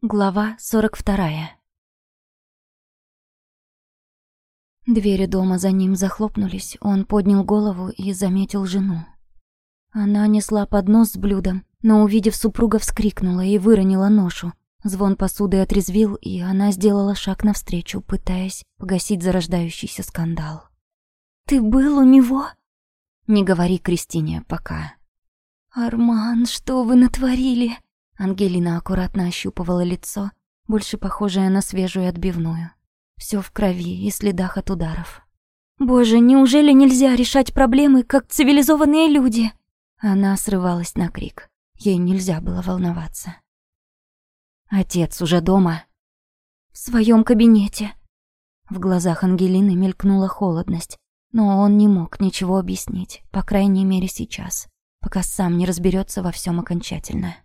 Глава 42 Двери дома за ним захлопнулись, он поднял голову и заметил жену. Она несла поднос с блюдом, но, увидев супруга, вскрикнула и выронила ношу. Звон посуды отрезвил, и она сделала шаг навстречу, пытаясь погасить зарождающийся скандал. «Ты был у него?» «Не говори Кристине пока». «Арман, что вы натворили?» Ангелина аккуратно ощупывала лицо, больше похожее на свежую отбивную. Все в крови и следах от ударов. «Боже, неужели нельзя решать проблемы, как цивилизованные люди?» Она срывалась на крик. Ей нельзя было волноваться. «Отец уже дома?» «В своем кабинете». В глазах Ангелины мелькнула холодность, но он не мог ничего объяснить, по крайней мере сейчас, пока сам не разберется во всем окончательно.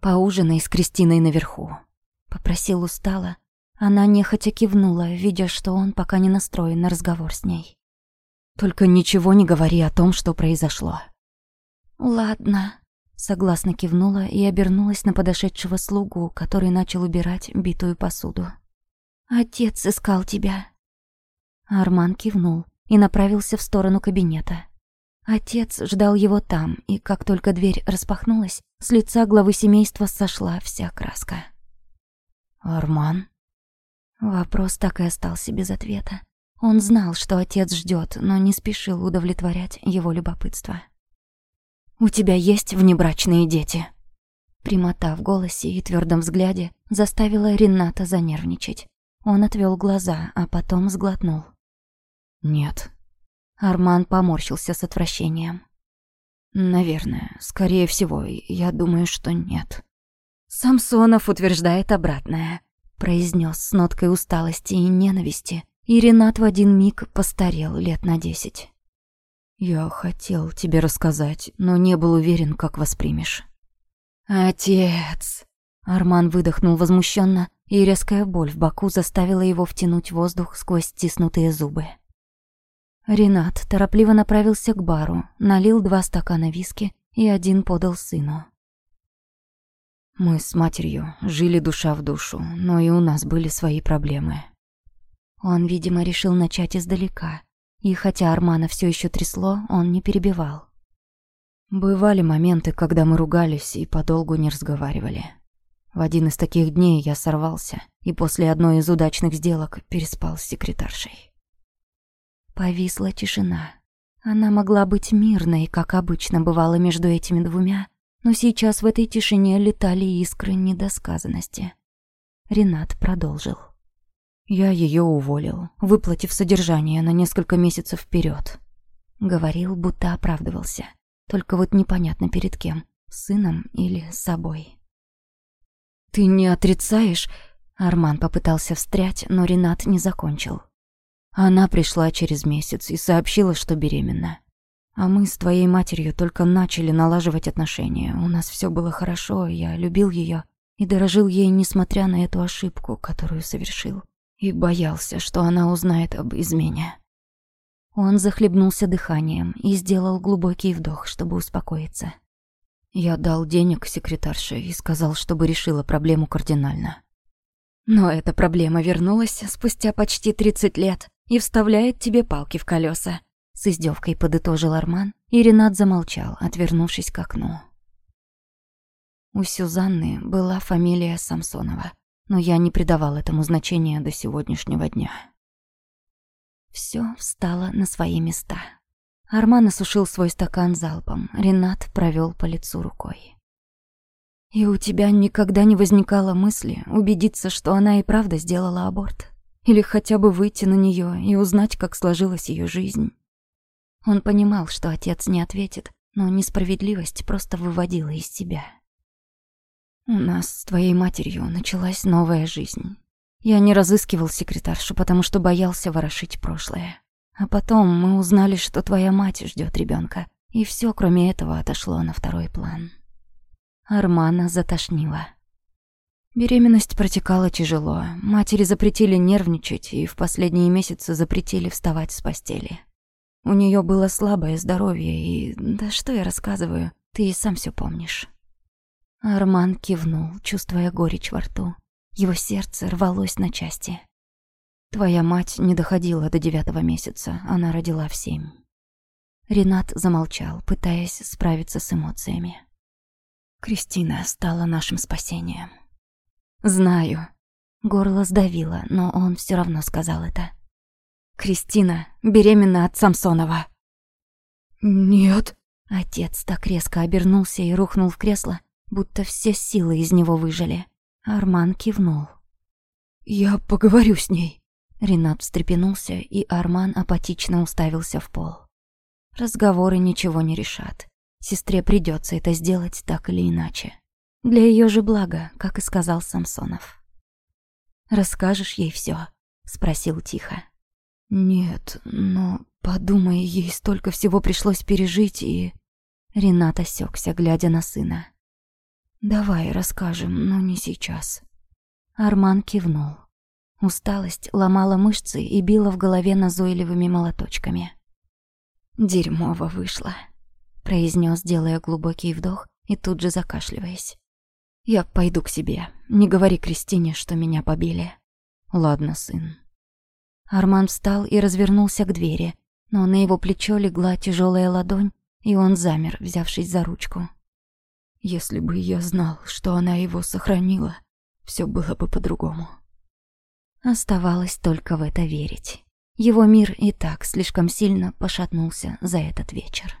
«Поужинай с Кристиной наверху», — попросил устало. Она нехотя кивнула, видя, что он пока не настроен на разговор с ней. «Только ничего не говори о том, что произошло». «Ладно», — согласно кивнула и обернулась на подошедшего слугу, который начал убирать битую посуду. «Отец искал тебя». Арман кивнул и направился в сторону кабинета. Отец ждал его там, и как только дверь распахнулась, с лица главы семейства сошла вся краска. «Арман?» Вопрос так и остался без ответа. Он знал, что отец ждет, но не спешил удовлетворять его любопытство. «У тебя есть внебрачные дети?» Прямота в голосе и твердом взгляде заставила Рената занервничать. Он отвел глаза, а потом сглотнул. «Нет», Арман поморщился с отвращением. Наверное, скорее всего, я думаю, что нет. Самсонов утверждает обратное, произнес с ноткой усталости и ненависти, и Ренат в один миг постарел лет на десять. Я хотел тебе рассказать, но не был уверен, как воспримешь. Отец. Арман выдохнул возмущенно, и резкая боль в боку заставила его втянуть воздух сквозь стиснутые зубы. Ренат торопливо направился к бару, налил два стакана виски и один подал сыну. Мы с матерью жили душа в душу, но и у нас были свои проблемы. Он, видимо, решил начать издалека, и хотя Армана все еще трясло, он не перебивал. Бывали моменты, когда мы ругались и подолгу не разговаривали. В один из таких дней я сорвался и после одной из удачных сделок переспал с секретаршей. Повисла тишина. Она могла быть мирной, как обычно бывало между этими двумя, но сейчас в этой тишине летали искры недосказанности. Ренат продолжил. «Я ее уволил, выплатив содержание на несколько месяцев вперед. Говорил, будто оправдывался. Только вот непонятно перед кем, сыном или собой. «Ты не отрицаешь?» Арман попытался встрять, но Ренат не закончил. Она пришла через месяц и сообщила, что беременна. А мы с твоей матерью только начали налаживать отношения. У нас все было хорошо, я любил ее и дорожил ей, несмотря на эту ошибку, которую совершил. И боялся, что она узнает об измене. Он захлебнулся дыханием и сделал глубокий вдох, чтобы успокоиться. Я дал денег секретарше и сказал, чтобы решила проблему кардинально. Но эта проблема вернулась спустя почти 30 лет, и вставляет тебе палки в колеса. С издевкой подытожил Арман, и Ренат замолчал, отвернувшись к окну. У Сюзанны была фамилия Самсонова, но я не придавал этому значения до сегодняшнего дня. Все встало на свои места. Арман осушил свой стакан залпом, Ренат провел по лицу рукой. «И у тебя никогда не возникало мысли убедиться, что она и правда сделала аборт?» Или хотя бы выйти на нее и узнать, как сложилась ее жизнь. Он понимал, что отец не ответит, но несправедливость просто выводила из себя. «У нас с твоей матерью началась новая жизнь. Я не разыскивал секретаршу, потому что боялся ворошить прошлое. А потом мы узнали, что твоя мать ждет ребенка, и все, кроме этого, отошло на второй план». Армана затошнила. Беременность протекала тяжело. Матери запретили нервничать и в последние месяцы запретили вставать с постели. У нее было слабое здоровье и... Да что я рассказываю, ты и сам все помнишь. Арман кивнул, чувствуя горечь во рту. Его сердце рвалось на части. «Твоя мать не доходила до девятого месяца, она родила в семь». Ренат замолчал, пытаясь справиться с эмоциями. Кристина стала нашим спасением. «Знаю». Горло сдавило, но он все равно сказал это. «Кристина беременна от Самсонова». «Нет». Отец так резко обернулся и рухнул в кресло, будто все силы из него выжили. Арман кивнул. «Я поговорю с ней». Ренат встрепенулся, и Арман апатично уставился в пол. Разговоры ничего не решат. Сестре придется это сделать так или иначе. Для ее же блага, как и сказал Самсонов. «Расскажешь ей все? спросил тихо. «Нет, но подумай, ей столько всего пришлось пережить и...» Ренат осекся, глядя на сына. «Давай расскажем, но не сейчас». Арман кивнул. Усталость ломала мышцы и била в голове назойливыми молоточками. «Дерьмово вышло», — произнес, делая глубокий вдох и тут же закашливаясь. «Я пойду к себе. Не говори Кристине, что меня побили». «Ладно, сын». Арман встал и развернулся к двери, но на его плечо легла тяжелая ладонь, и он замер, взявшись за ручку. «Если бы я знал, что она его сохранила, все было бы по-другому». Оставалось только в это верить. Его мир и так слишком сильно пошатнулся за этот вечер.